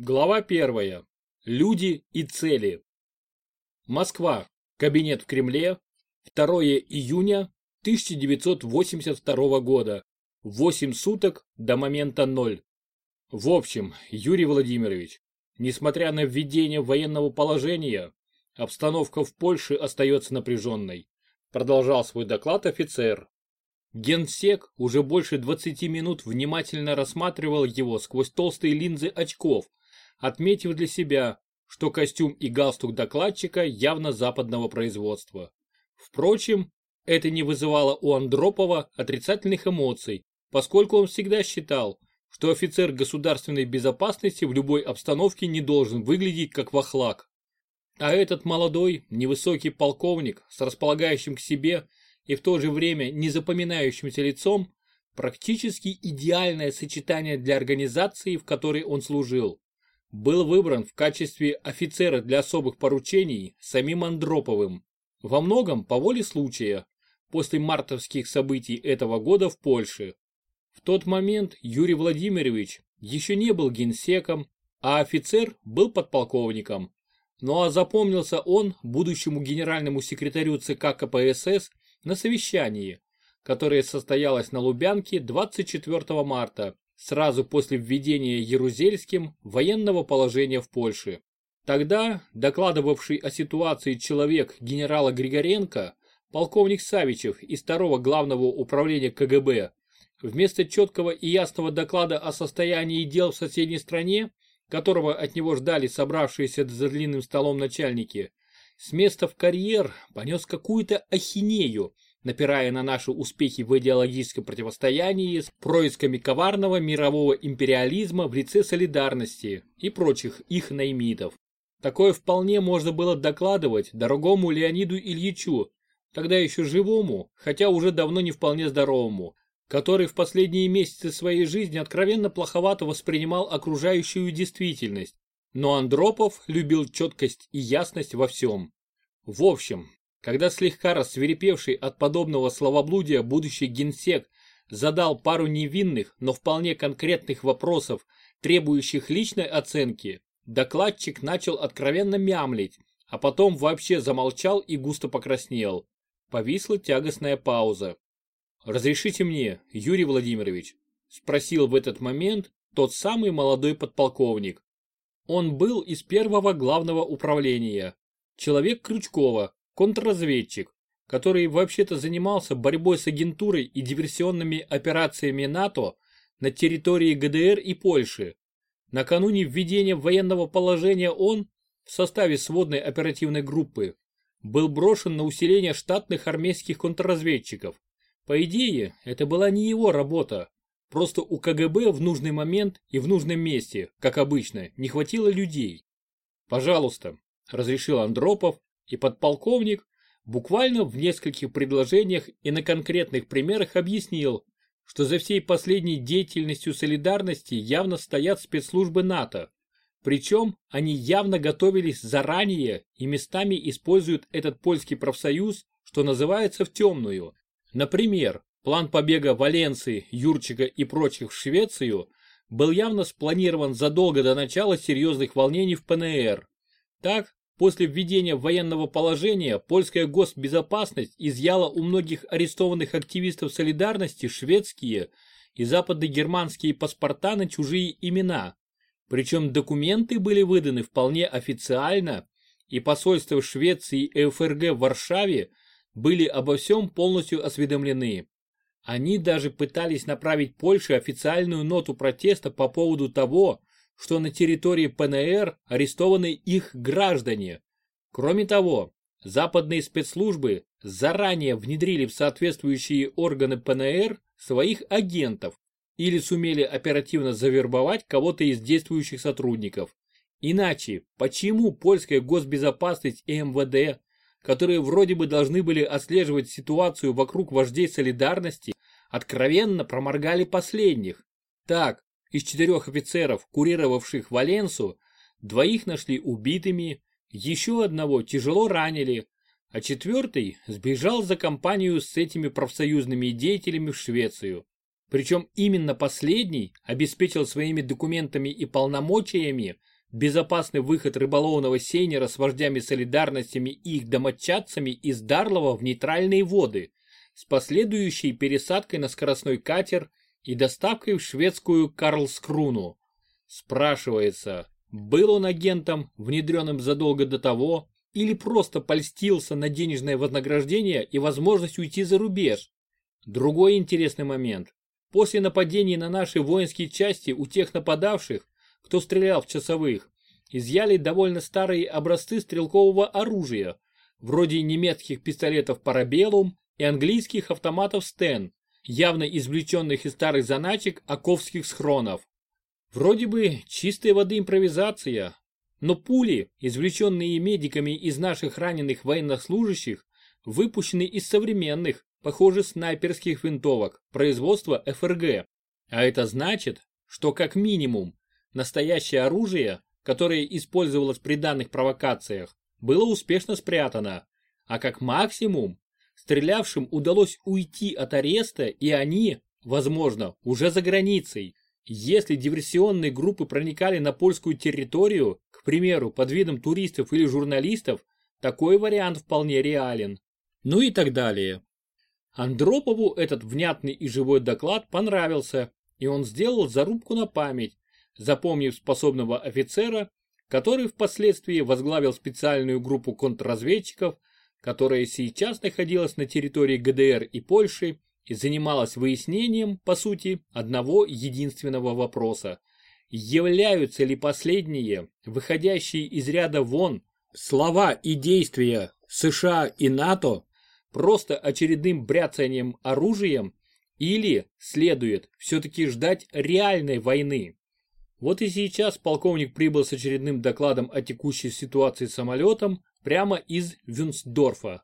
Глава 1. Люди и цели. Москва. Кабинет в Кремле. 2 июня 1982 года. 8 суток до момента ноль. В общем, Юрий Владимирович, несмотря на введение военного положения, обстановка в Польше остается напряженной. Продолжал свой доклад офицер. Генсек уже больше 20 минут внимательно рассматривал его сквозь толстые линзы очков, отметив для себя, что костюм и галстук докладчика явно западного производства. Впрочем, это не вызывало у Андропова отрицательных эмоций, поскольку он всегда считал, что офицер государственной безопасности в любой обстановке не должен выглядеть как вахлак. А этот молодой, невысокий полковник с располагающим к себе и в то же время незапоминающимся лицом практически идеальное сочетание для организации, в которой он служил был выбран в качестве офицера для особых поручений самим Андроповым. Во многом по воле случая, после мартовских событий этого года в Польше. В тот момент Юрий Владимирович еще не был генсеком, а офицер был подполковником. Ну а запомнился он будущему генеральному секретарю ЦК КПСС на совещании, которое состоялось на Лубянке 24 марта сразу после введения Ярузельским военного положения в Польше. Тогда докладывавший о ситуации человек генерала Григоренко, полковник Савичев из второго главного управления КГБ, вместо четкого и ясного доклада о состоянии дел в соседней стране, которого от него ждали собравшиеся за длинным столом начальники, с места в карьер понес какую-то ахинею, напирая на наши успехи в идеологическом противостоянии с происками коварного мирового империализма в лице солидарности и прочих их наймитов. Такое вполне можно было докладывать дорогому Леониду Ильичу, тогда еще живому, хотя уже давно не вполне здоровому, который в последние месяцы своей жизни откровенно плоховато воспринимал окружающую действительность. Но Андропов любил четкость и ясность во всем. В общем, когда слегка рассверепевший от подобного словоблудия будущий генсек задал пару невинных, но вполне конкретных вопросов, требующих личной оценки, докладчик начал откровенно мямлить, а потом вообще замолчал и густо покраснел. Повисла тягостная пауза. «Разрешите мне, Юрий Владимирович?» – спросил в этот момент тот самый молодой подполковник. Он был из первого главного управления. Человек Крючкова, контрразведчик, который вообще-то занимался борьбой с агентурой и диверсионными операциями НАТО на территории ГДР и Польши. Накануне введения военного положения он, в составе сводной оперативной группы, был брошен на усиление штатных армейских контрразведчиков. По идее, это была не его работа. Просто у КГБ в нужный момент и в нужном месте, как обычно, не хватило людей. «Пожалуйста», – разрешил Андропов, и подполковник буквально в нескольких предложениях и на конкретных примерах объяснил, что за всей последней деятельностью солидарности явно стоят спецслужбы НАТО. Причем они явно готовились заранее и местами используют этот польский профсоюз, что называется в темную. Например, план побега Валенции, Юрчика и прочих в Швецию был явно спланирован задолго до начала серьезных волнений в ПНР. Так, После введения военного положения польская госбезопасность изъяла у многих арестованных активистов солидарности шведские и западногерманские паспорта на чужие имена. Причем документы были выданы вполне официально, и посольства Швеции и ФРГ в Варшаве были обо всем полностью осведомлены. Они даже пытались направить Польше официальную ноту протеста по поводу того, что на территории ПНР арестованы их граждане. Кроме того, западные спецслужбы заранее внедрили в соответствующие органы ПНР своих агентов или сумели оперативно завербовать кого-то из действующих сотрудников. Иначе, почему польская госбезопасность и МВД, которые вроде бы должны были отслеживать ситуацию вокруг вождей солидарности, откровенно проморгали последних? Так, из четырех офицеров, курировавших Валенсу, двоих нашли убитыми, еще одного тяжело ранили, а четвертый сбежал за компанию с этими профсоюзными деятелями в Швецию. Причем именно последний обеспечил своими документами и полномочиями безопасный выход рыболовного сейнера с вождями солидарностями и их домочадцами из Дарлова в нейтральные воды с последующей пересадкой на скоростной катер и доставкой в шведскую Карлскруну. Спрашивается, был он агентом, внедренным задолго до того, или просто польстился на денежное вознаграждение и возможность уйти за рубеж? Другой интересный момент. После нападений на наши воинские части у тех нападавших, кто стрелял в часовых, изъяли довольно старые образцы стрелкового оружия, вроде немецких пистолетов Парабеллум и английских автоматов Стен, явно извлеченных из старых заначек оковских схронов. Вроде бы чистой воды импровизация, но пули, извлеченные медиками из наших раненых военнослужащих, выпущены из современных, похоже, снайперских винтовок производства ФРГ. А это значит, что как минимум настоящее оружие, которое использовалось при данных провокациях, было успешно спрятано, а как максимум стрелявшим удалось уйти от ареста и они, возможно, уже за границей. Если диверсионные группы проникали на польскую территорию, к примеру, под видом туристов или журналистов, такой вариант вполне реален. Ну и так далее. Андропову этот внятный и живой доклад понравился, и он сделал зарубку на память, запомнив способного офицера, который впоследствии возглавил специальную группу контрразведчиков, которая сейчас находилась на территории ГДР и Польши и занималась выяснением, по сути, одного единственного вопроса. Являются ли последние, выходящие из ряда вон, слова и действия США и НАТО просто очередным бряцанием оружием или следует все-таки ждать реальной войны? Вот и сейчас полковник прибыл с очередным докладом о текущей ситуации с самолетом прямо из Вюнсдорфа.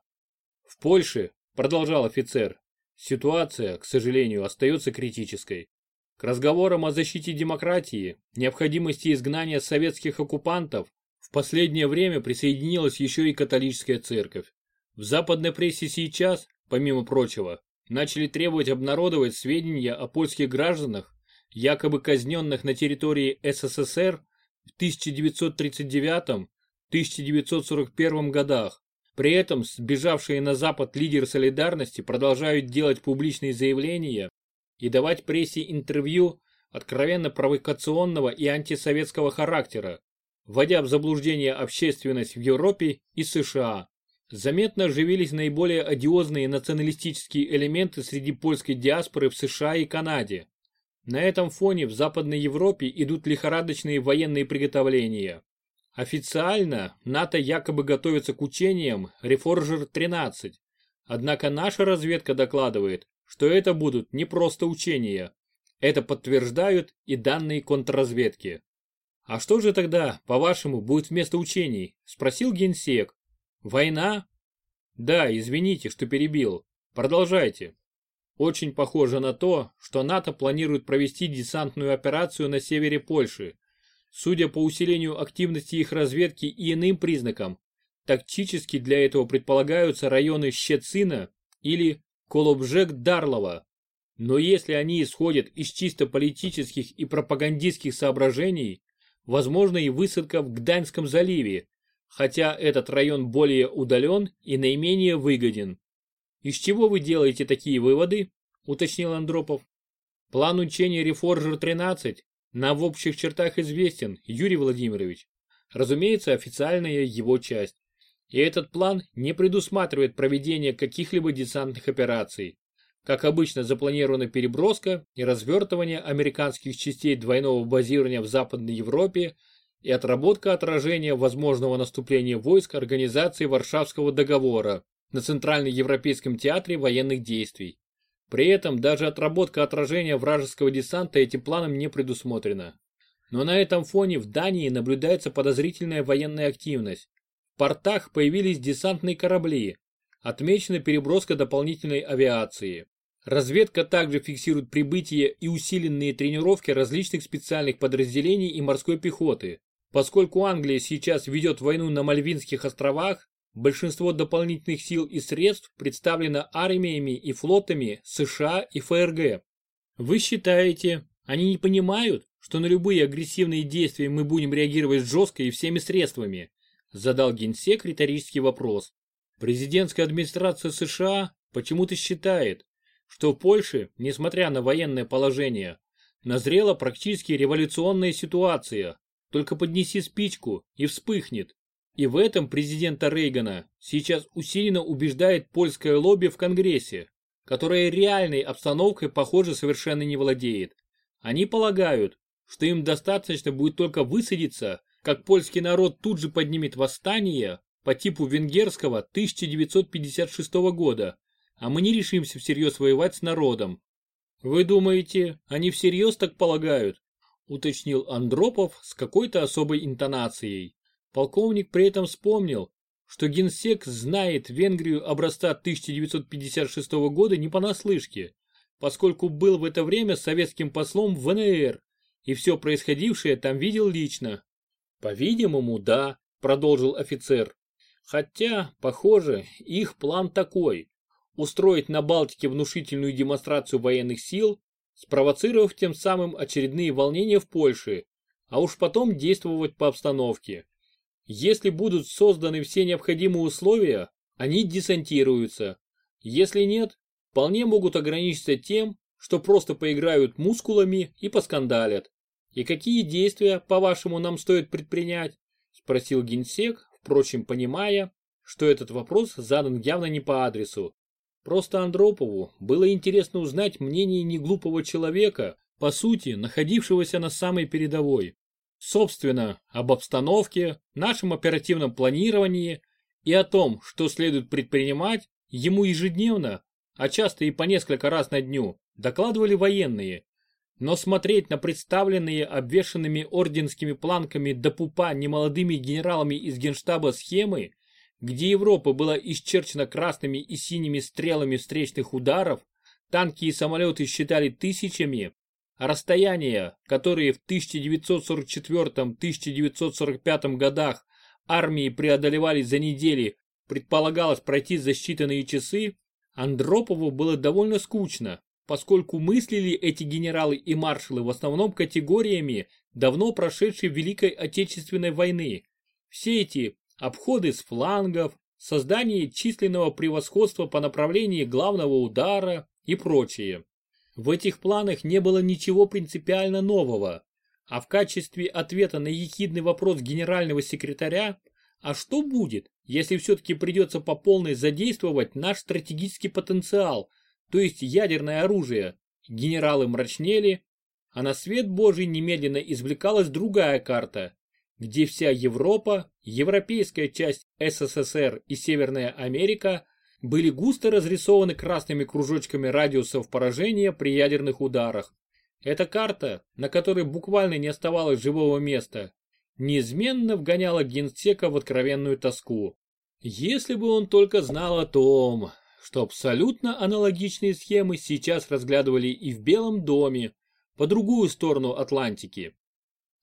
В Польше, продолжал офицер, ситуация, к сожалению, остается критической. К разговорам о защите демократии, необходимости изгнания советских оккупантов в последнее время присоединилась еще и католическая церковь. В западной прессе сейчас, помимо прочего, начали требовать обнародовать сведения о польских гражданах, якобы казненных на территории СССР в 1939-1941 годах. При этом сбежавшие на Запад лидеры солидарности продолжают делать публичные заявления и давать прессе интервью откровенно провокационного и антисоветского характера, вводя в заблуждение общественность в Европе и США. Заметно оживились наиболее одиозные националистические элементы среди польской диаспоры в США и Канаде. На этом фоне в Западной Европе идут лихорадочные военные приготовления. Официально НАТО якобы готовится к учениям Reforger-13, однако наша разведка докладывает, что это будут не просто учения. Это подтверждают и данные контрразведки. «А что же тогда, по-вашему, будет вместо учений?» – спросил генсек. «Война?» «Да, извините, что перебил. Продолжайте». Очень похоже на то, что НАТО планирует провести десантную операцию на севере Польши. Судя по усилению активности их разведки и иным признакам, тактически для этого предполагаются районы Щецина или Колобжек-Дарлова. Но если они исходят из чисто политических и пропагандистских соображений, возможно и высадка в Гданьском заливе, хотя этот район более удален и наименее выгоден. «Из чего вы делаете такие выводы?» – уточнил Андропов. «План учения Reforger-13 нам в общих чертах известен, Юрий Владимирович. Разумеется, официальная его часть. И этот план не предусматривает проведение каких-либо десантных операций. Как обычно, запланирована переброска и развертывание американских частей двойного базирования в Западной Европе и отработка отражения возможного наступления войск Организации Варшавского договора на Центральноевропейском театре военных действий. При этом даже отработка отражения вражеского десанта этим планом не предусмотрена. Но на этом фоне в Дании наблюдается подозрительная военная активность. В портах появились десантные корабли, отмечена переброска дополнительной авиации. Разведка также фиксирует прибытие и усиленные тренировки различных специальных подразделений и морской пехоты. Поскольку Англия сейчас ведет войну на Мальвинских островах, Большинство дополнительных сил и средств представлено армиями и флотами США и ФРГ. Вы считаете, они не понимают, что на любые агрессивные действия мы будем реагировать жестко и всеми средствами? Задал генсек риторический вопрос. Президентская администрация США почему-то считает, что в Польше, несмотря на военное положение, назрела практически революционная ситуация. Только поднеси спичку и вспыхнет. И в этом президента Рейгана сейчас усиленно убеждает польское лобби в Конгрессе, которое реальной обстановкой, похоже, совершенно не владеет. Они полагают, что им достаточно будет только высадиться, как польский народ тут же поднимет восстание по типу венгерского 1956 года, а мы не решимся всерьез воевать с народом. Вы думаете, они всерьез так полагают? Уточнил Андропов с какой-то особой интонацией. Полковник при этом вспомнил, что генсек знает Венгрию образца 1956 года не понаслышке, поскольку был в это время советским послом в ВНР и все происходившее там видел лично. По-видимому, да, продолжил офицер. Хотя, похоже, их план такой устроить на Балтике внушительную демонстрацию военных сил, спровоцировав тем самым очередные волнения в Польше, а уж потом действовать по обстановке. Если будут созданы все необходимые условия, они десантируются. Если нет, вполне могут ограничиться тем, что просто поиграют мускулами и поскандалят. И какие действия, по-вашему, нам стоит предпринять? Спросил генсек, впрочем, понимая, что этот вопрос задан явно не по адресу. Просто Андропову было интересно узнать мнение неглупого человека, по сути, находившегося на самой передовой. Собственно, об обстановке, нашем оперативном планировании и о том, что следует предпринимать, ему ежедневно, а часто и по несколько раз на дню, докладывали военные. Но смотреть на представленные обвешанными орденскими планками до пупа немолодыми генералами из генштаба схемы где Европа была исчерчена красными и синими стрелами встречных ударов, танки и самолеты считали тысячами, расстояния, которые в 1944-1945 годах армии преодолевали за недели, предполагалось пройти за считанные часы, Андропову было довольно скучно, поскольку мыслили эти генералы и маршалы в основном категориями давно прошедшей Великой Отечественной войны. Все эти обходы с флангов, создание численного превосходства по направлению главного удара и прочее. В этих планах не было ничего принципиально нового, а в качестве ответа на ехидный вопрос генерального секретаря «А что будет, если все-таки придется по полной задействовать наш стратегический потенциал, то есть ядерное оружие?» Генералы мрачнели, а на свет Божий немедленно извлекалась другая карта, где вся Европа, европейская часть СССР и Северная Америка были густо разрисованы красными кружочками радиусов поражения при ядерных ударах. Эта карта, на которой буквально не оставалось живого места, неизменно вгоняла генсека в откровенную тоску. Если бы он только знал о том, что абсолютно аналогичные схемы сейчас разглядывали и в Белом доме, по другую сторону Атлантики.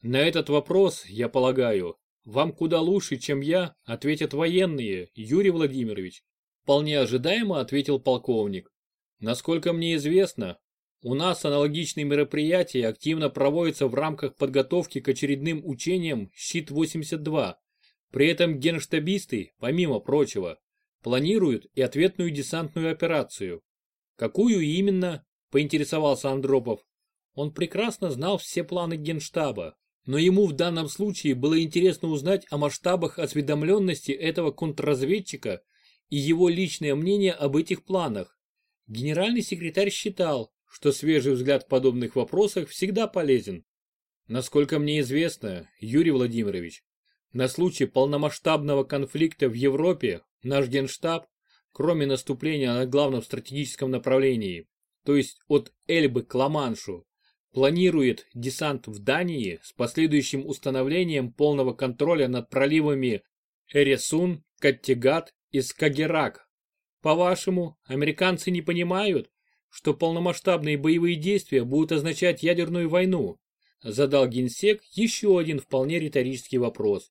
На этот вопрос, я полагаю, вам куда лучше, чем я, ответят военные, Юрий Владимирович. Вполне ожидаемо ответил полковник. Насколько мне известно, у нас аналогичные мероприятия активно проводятся в рамках подготовки к очередным учениям «Щит-82». При этом генштабисты, помимо прочего, планируют и ответную десантную операцию. Какую именно, поинтересовался Андропов. Он прекрасно знал все планы генштаба, но ему в данном случае было интересно узнать о масштабах осведомленности этого контрразведчика и его личное мнение об этих планах. Генеральный секретарь считал, что свежий взгляд в подобных вопросах всегда полезен. Насколько мне известно, Юрий Владимирович, на случай полномасштабного конфликта в Европе наш генштаб, кроме наступления на главном стратегическом направлении, то есть от Эльбы к Ла-Маншу, планирует десант в Дании с последующим установлением полного контроля над проливами Эресун, Каттегат и Скагерак. По-вашему, американцы не понимают, что полномасштабные боевые действия будут означать ядерную войну? Задал генсек еще один вполне риторический вопрос.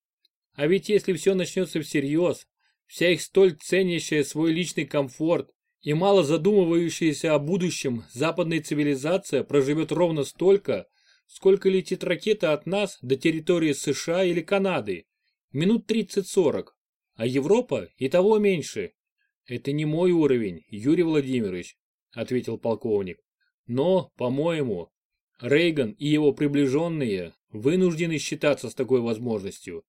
А ведь если все начнется всерьез, вся их столь ценящая свой личный комфорт И мало задумывающаяся о будущем западная цивилизация проживет ровно столько, сколько летит ракета от нас до территории США или Канады. Минут 30-40. А Европа и того меньше. Это не мой уровень, Юрий Владимирович, ответил полковник. Но, по-моему, Рейган и его приближенные вынуждены считаться с такой возможностью.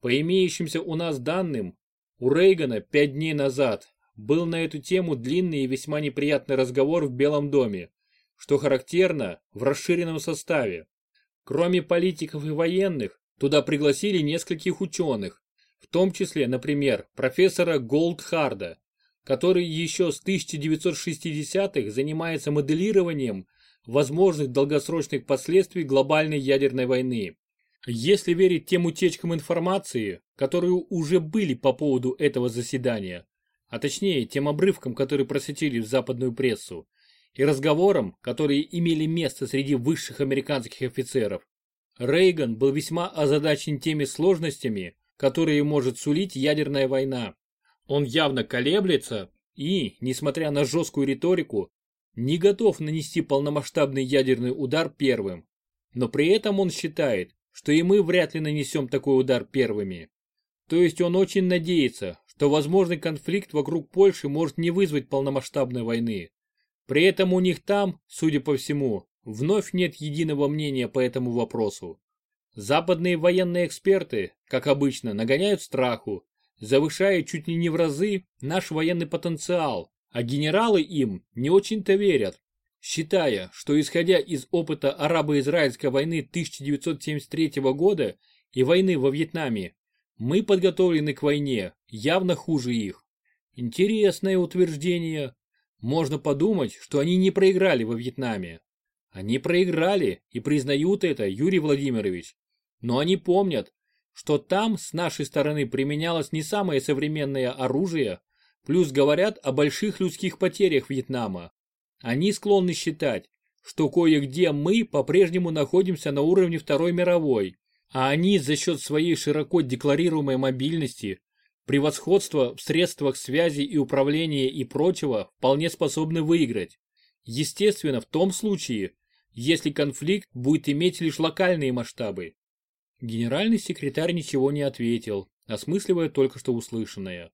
По имеющимся у нас данным, у Рейгана пять дней назад был на эту тему длинный и весьма неприятный разговор в Белом доме, что характерно в расширенном составе. Кроме политиков и военных, туда пригласили нескольких ученых, в том числе, например, профессора Голдхарда, который еще с 1960-х занимается моделированием возможных долгосрочных последствий глобальной ядерной войны. Если верить тем утечкам информации, которые уже были по поводу этого заседания, а точнее тем обрывкам, которые просветили в западную прессу, и разговорам, которые имели место среди высших американских офицеров, Рейган был весьма озадачен теми сложностями, которые может сулить ядерная война. Он явно колеблется и, несмотря на жесткую риторику, не готов нанести полномасштабный ядерный удар первым. Но при этом он считает, что и мы вряд ли нанесем такой удар первыми. То есть он очень надеется, что возможный конфликт вокруг Польши может не вызвать полномасштабной войны. При этом у них там, судя по всему, вновь нет единого мнения по этому вопросу. Западные военные эксперты, как обычно, нагоняют страху, завышая чуть ли не в разы наш военный потенциал, а генералы им не очень-то верят, считая, что исходя из опыта арабо-израильской войны 1973 года и войны во Вьетнаме, мы подготовлены к войне явно хуже их. Интересное утверждение. Можно подумать, что они не проиграли во Вьетнаме. Они проиграли и признают это, Юрий Владимирович. Но они помнят, что там с нашей стороны применялось не самое современное оружие, плюс говорят о больших людских потерях Вьетнама. Они склонны считать, что кое-где мы по-прежнему находимся на уровне Второй мировой, а они за счет своей широко декларируемой мобильности, превосходства в средствах связи и управления и прочего вполне способны выиграть. Естественно, в том случае, если конфликт будет иметь лишь локальные масштабы. Генеральный секретарь ничего не ответил, осмысливая только что услышанное.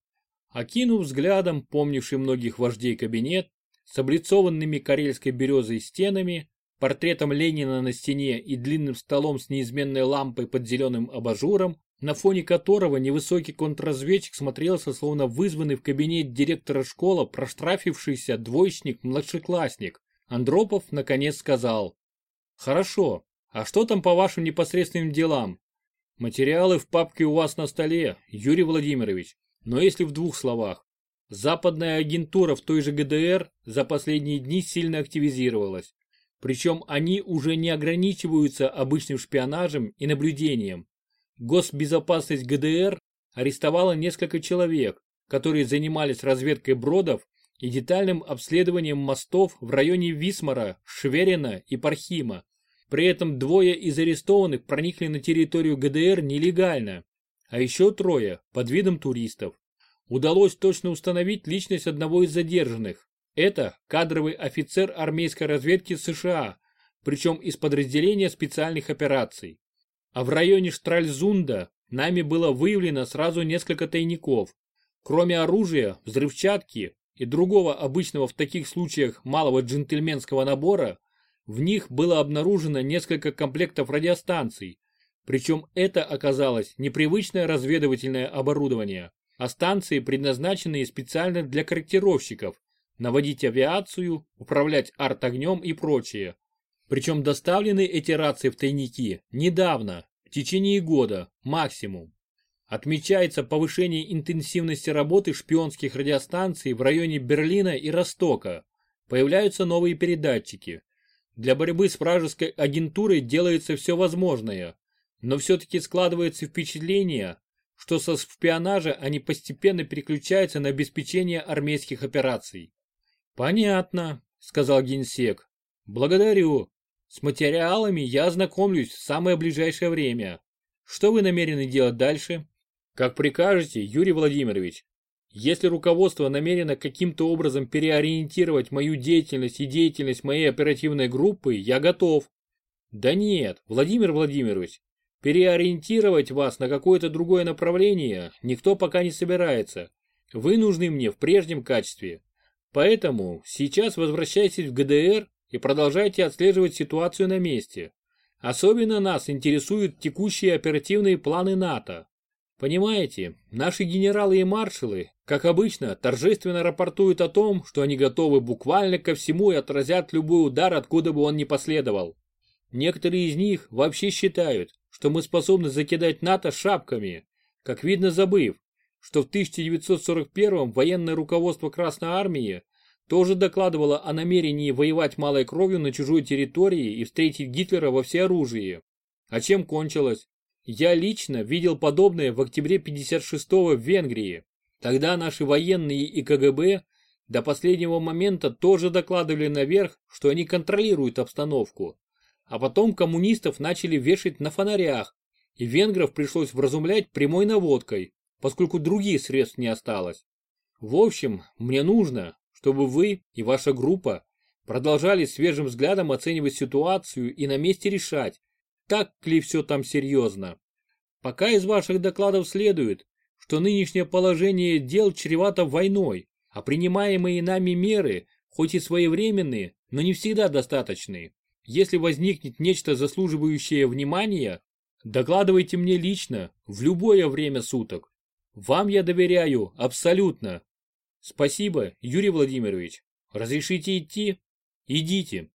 Окинув взглядом помнивший многих вождей кабинет, с облицованными карельской березой стенами, портретом Ленина на стене и длинным столом с неизменной лампой под зеленым абажуром, на фоне которого невысокий контрразведчик смотрелся словно вызванный в кабинет директора школы проштрафившийся двоечник-младшеклассник, Андропов наконец сказал. «Хорошо, а что там по вашим непосредственным делам? Материалы в папке у вас на столе, Юрий Владимирович, но если в двух словах. Западная агентура в той же ГДР за последние дни сильно активизировалась. Причем они уже не ограничиваются обычным шпионажем и наблюдением. Госбезопасность ГДР арестовала несколько человек, которые занимались разведкой бродов и детальным обследованием мостов в районе Висмара, Шверина и Пархима. При этом двое из арестованных проникли на территорию ГДР нелегально, а еще трое под видом туристов. Удалось точно установить личность одного из задержанных. Это кадровый офицер армейской разведки США, причем из подразделения специальных операций. А в районе Штральзунда нами было выявлено сразу несколько тайников. Кроме оружия, взрывчатки и другого обычного в таких случаях малого джентльменского набора, в них было обнаружено несколько комплектов радиостанций, причем это оказалось непривычное разведывательное оборудование, а станции, предназначенные специально для корректировщиков, наводить авиацию, управлять арт-огнем и прочее. Причем доставлены эти рации в тайники недавно, в течение года, максимум. Отмечается повышение интенсивности работы шпионских радиостанций в районе Берлина и Ростока. Появляются новые передатчики, для борьбы с вражеской агентурой делается все возможное, но все-таки складывается впечатление, что со шпионажа они постепенно переключаются на обеспечение армейских операций. «Понятно», — сказал генсек. «Благодарю. С материалами я ознакомлюсь в самое ближайшее время. Что вы намерены делать дальше?» «Как прикажете, Юрий Владимирович. Если руководство намерено каким-то образом переориентировать мою деятельность и деятельность моей оперативной группы, я готов. Да нет, Владимир Владимирович, переориентировать вас на какое-то другое направление никто пока не собирается. Вы нужны мне в прежнем качестве. Поэтому сейчас возвращайтесь в ГДР и продолжайте отслеживать ситуацию на месте. Особенно нас интересуют текущие оперативные планы НАТО. Понимаете, наши генералы и маршалы, как обычно, торжественно рапортуют о том, что они готовы буквально ко всему и отразят любой удар, откуда бы он ни последовал. Некоторые из них вообще считают, что мы способны закидать НАТО шапками, как видно забыв, что в 1941 военное руководство Красной Армии тоже докладывало о намерении воевать малой кровью на чужой территории и встретить Гитлера во всеоружии. А чем кончилось? Я лично видел подобное в октябре 56-го в Венгрии. Тогда наши военные и КГБ до последнего момента тоже докладывали наверх, что они контролируют обстановку. А потом коммунистов начали вешать на фонарях, и венгров пришлось вразумлять прямой наводкой, поскольку других средств не осталось. В общем, мне нужно, чтобы вы и ваша группа продолжали свежим взглядом оценивать ситуацию и на месте решать, так ли все там серьезно. Пока из ваших докладов следует, что нынешнее положение дел чревато войной, а принимаемые нами меры, хоть и своевременные, но не всегда достаточные. Если возникнет нечто заслуживающее внимания, докладывайте мне лично, в любое время суток. Вам я доверяю, абсолютно. Спасибо, Юрий Владимирович. Разрешите идти? Идите.